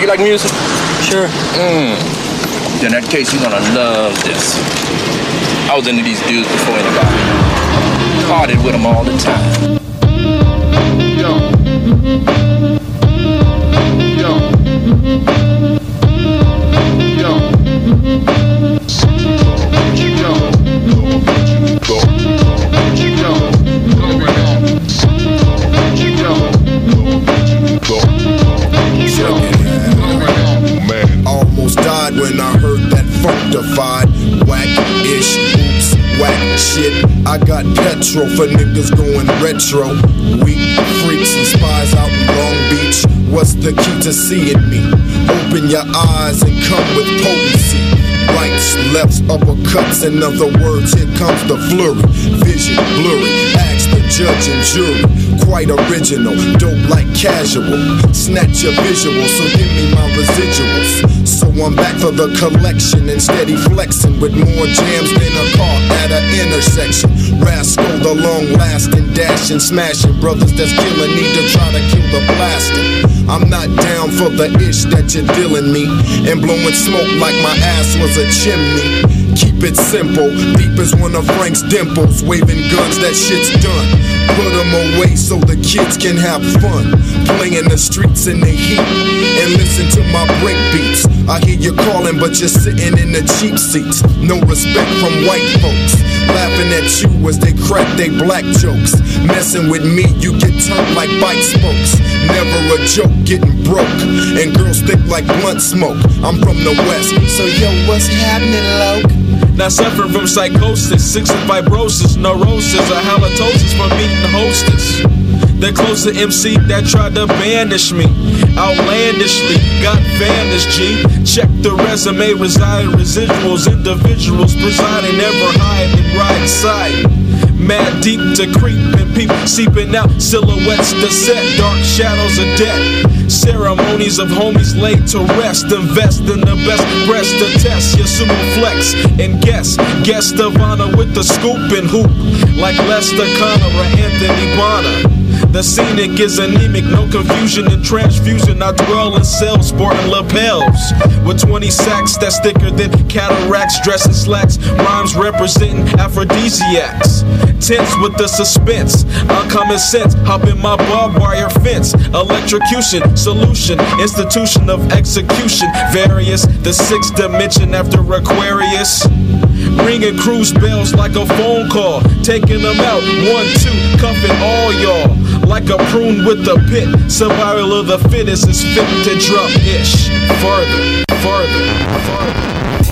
Do you like music? Sure. Mm. In that case, you're gonna love this. I was into these dudes before anybody. Partied with them all the time. Heard that funkified whack-ish oops whack shit. I got petrol for niggas going retro. Weak freaks and spies out in Long Beach. What's the key to seeing me? Open your eyes and come with potency. Rights, lefts, uppercuts, in other words, here comes the flurry. Vision blurry, ask the judge and jury. Quite original, dope like casual. Snatch your visual, so give me my residuals. So I'm back for the collection and steady flexing with more jams than a car at an intersection. Rascal, the long lasting, dashing, smashing brothers that's killing need to try to kill the blasting. I'm not down for the ish that you're dealing me and blowing smoke like my ass was a chimney. Keep it simple, deep as one of Frank's dimples, waving guns, that shit's done. Put them away so the kids can have fun. Playing the streets in the heat and listen to my break beats. I hear you calling, but you're sitting in the cheap seats. No respect from white folks. Laughing at you as they crack they black jokes. Messing with me, you get turned like bike spokes. Never a joke getting broke. And girls thick like blunt smoke. I'm from the west, so yo, what's happening, Loke? Now suffering from psychosis, cystic fibrosis, neurosis, or halitosis from eating hostess. The closer MC that tried to banish me. Outlandishly, got vanished, G. Check the resume, residing residuals, individuals presiding, never hide and right side. Mad deep to creep and peep, seeping out silhouettes to set, dark shadows of death. Ceremonies of homies laid to rest. Invest in the best breast to test your sumo flex and guess. Guest of honor with the scoop and hoop. Like Lester Conner or Anthony Bonner. The scenic is anemic, no confusion and transfusion. I dwell in cells sporting lapels. With 20 sacks that's thicker than cataracts, dressing slacks. Rhymes representing aphrodisiacs. Tense with the suspense. Uncommon sense, hop in my barbed wire fence. Electrocution, solution, institution of execution. Various, the sixth dimension after Aquarius. Ringing cruise bells like a phone call. Taking them out, one, two, cuffing all y'all like a prune with a pit. Survival of the fittest is fit to drop ish. Further, further, further.